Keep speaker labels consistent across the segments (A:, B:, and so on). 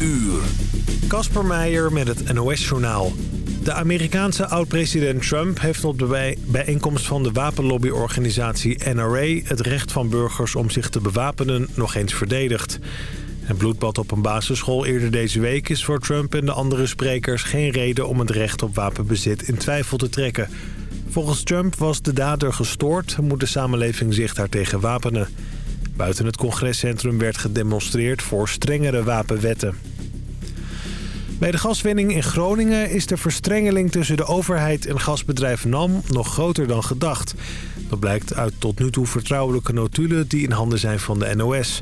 A: uur.
B: Kasper Meijer met het NOS-journaal. De Amerikaanse oud-president Trump heeft op de bijeenkomst van de wapenlobbyorganisatie NRA... het recht van burgers om zich te bewapenen nog eens verdedigd. Het bloedbad op een basisschool eerder deze week is voor Trump en de andere sprekers... geen reden om het recht op wapenbezit in twijfel te trekken. Volgens Trump was de dader gestoord en moet de samenleving zich daartegen wapenen. Buiten het congrescentrum werd gedemonstreerd voor strengere wapenwetten. Bij de gaswinning in Groningen is de verstrengeling tussen de overheid en gasbedrijf NAM nog groter dan gedacht. Dat blijkt uit tot nu toe vertrouwelijke notulen die in handen zijn van de NOS.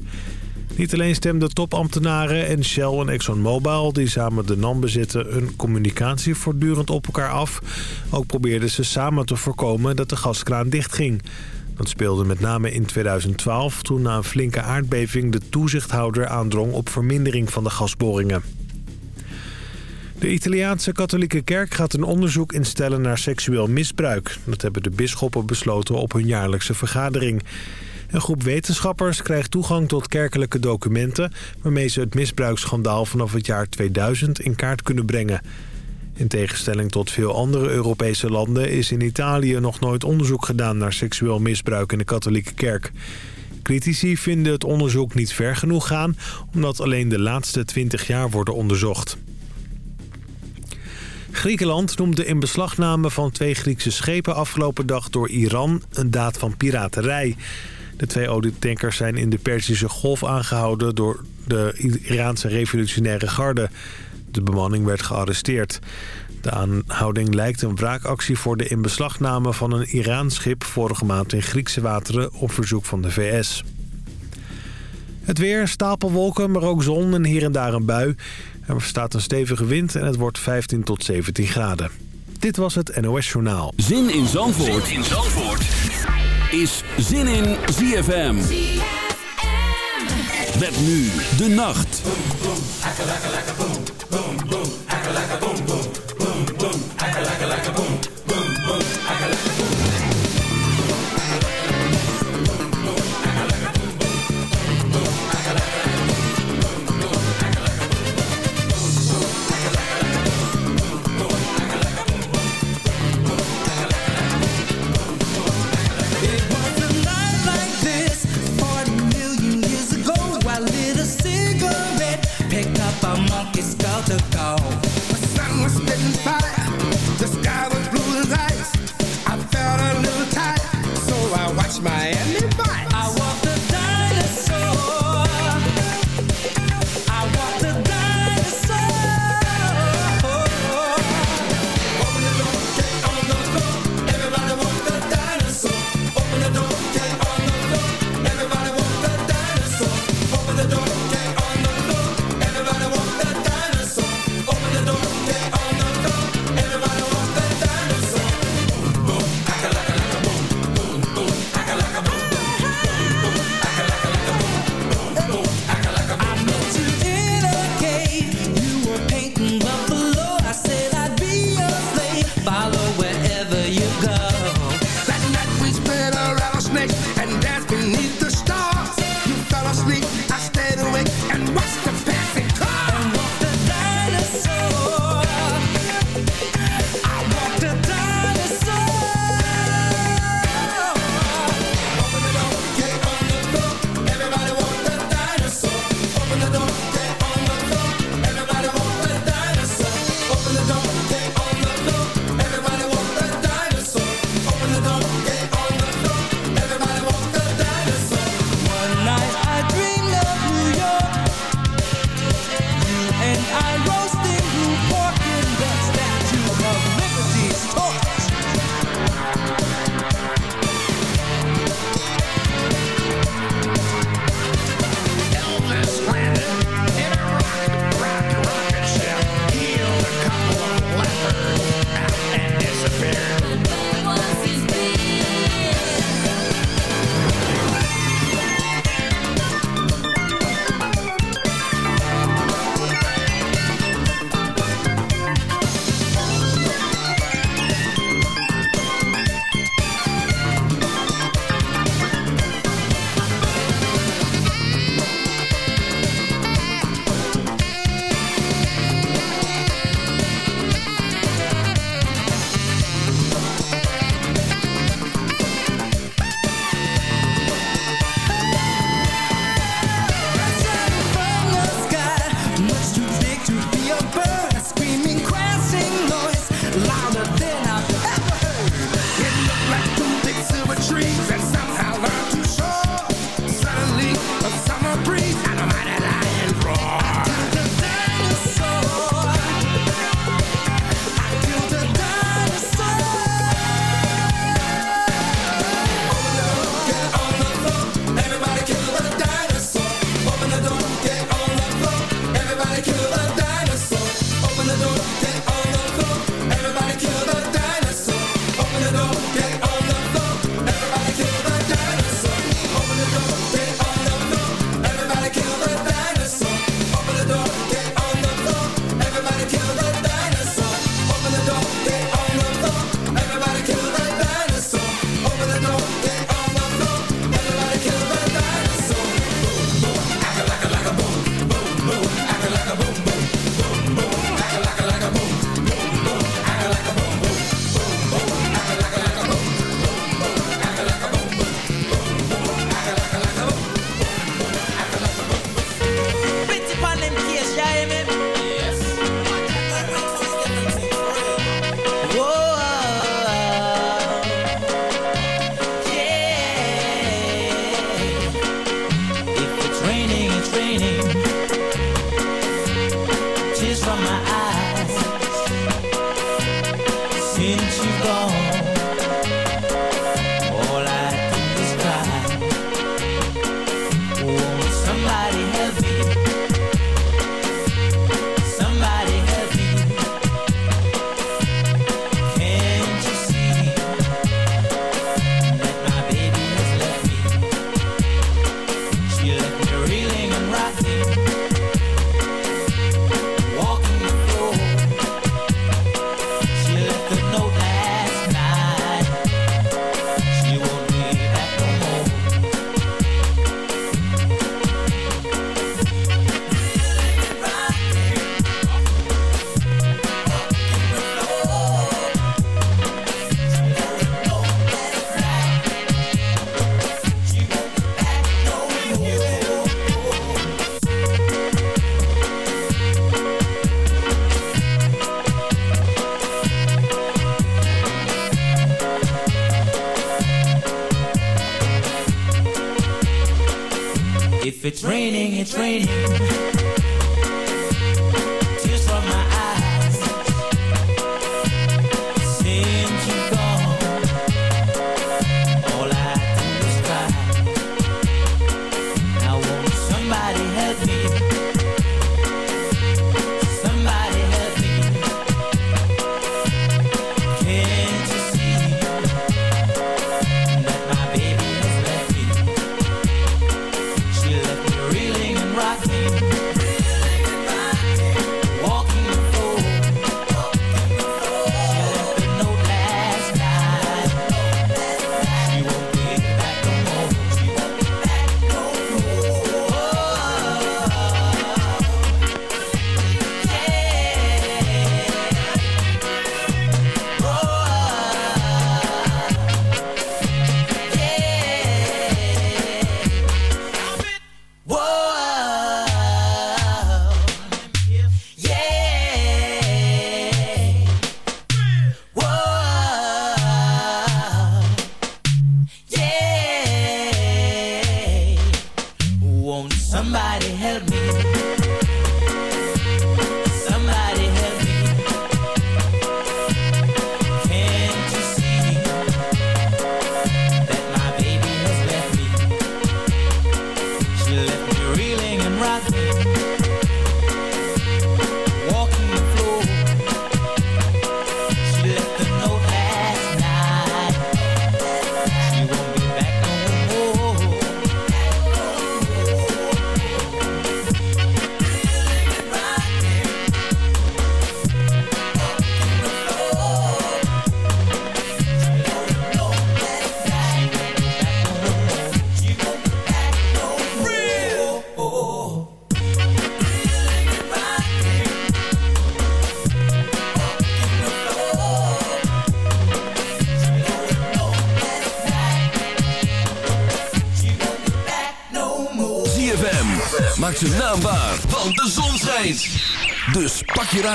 B: Niet alleen stemden topambtenaren en Shell en ExxonMobil... die samen de NAM bezitten hun communicatie voortdurend op elkaar af. Ook probeerden ze samen te voorkomen dat de gaskraan dichtging. Dat speelde met name in 2012 toen na een flinke aardbeving... de toezichthouder aandrong op vermindering van de gasboringen. De Italiaanse katholieke kerk gaat een onderzoek instellen naar seksueel misbruik. Dat hebben de bisschoppen besloten op hun jaarlijkse vergadering. Een groep wetenschappers krijgt toegang tot kerkelijke documenten... waarmee ze het misbruiksschandaal vanaf het jaar 2000 in kaart kunnen brengen. In tegenstelling tot veel andere Europese landen... is in Italië nog nooit onderzoek gedaan naar seksueel misbruik in de katholieke kerk. Critici vinden het onderzoek niet ver genoeg gaan... omdat alleen de laatste 20 jaar worden onderzocht. Griekenland noemt de inbeslagname van twee Griekse schepen afgelopen dag door Iran een daad van piraterij. De twee olietankers zijn in de Perzische Golf aangehouden door de Iraanse revolutionaire garde. De bemanning werd gearresteerd. De aanhouding lijkt een wraakactie voor de inbeslagname van een Iraans schip vorige maand in Griekse wateren op verzoek van de VS. Het weer, stapelwolken, maar ook zon en hier en daar een bui. Er staat een stevige wind en het wordt 15 tot 17 graden. Dit was het NOS Journaal.
A: Zin in Zandvoort, zin in Zandvoort. is Zin in ZFM. ZFM. Met nu de nacht.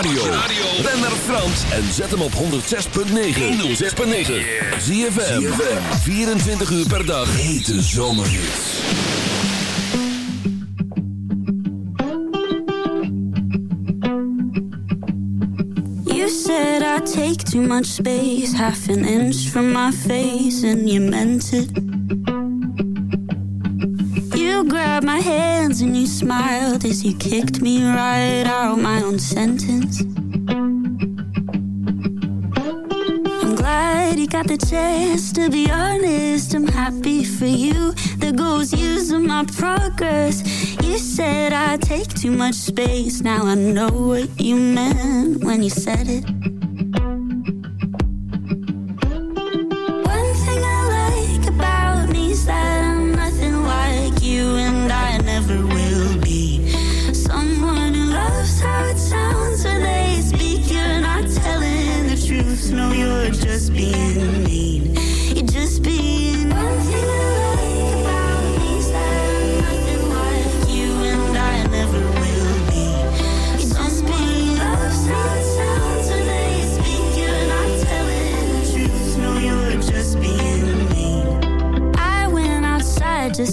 C: Radio. Ben naar Frans en zet hem op 106.9. 106.9. Zie je 24 uur per dag. Hete zomerhits.
D: You said I take too much space. Half an inch from my face. And you meant it. grabbed my hands and you as you kicked me right out my own sentence. I'm glad you got the chance to be honest. I'm happy for you. The goals using my progress. You said I take too much space. Now I know what you meant when you said it.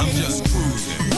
E: I'm just cruising.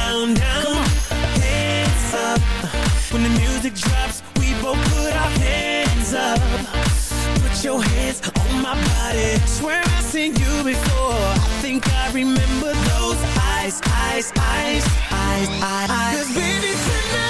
F: down, down, hands up. When the music drops, we both put our hands up. Put your hands on my body. Swear I've seen you before. I think I remember those eyes, eyes, eyes, eyes, eyes. Cause baby tonight.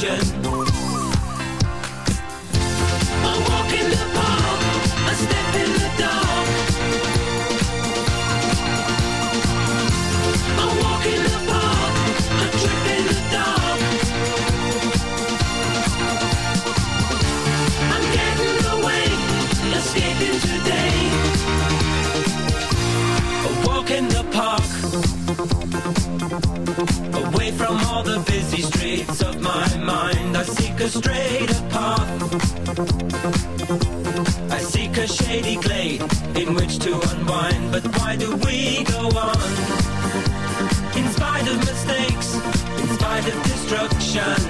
F: vision. a straight path. I seek a shady glade in which to unwind, but why do we go on? In spite of mistakes, in spite of destruction.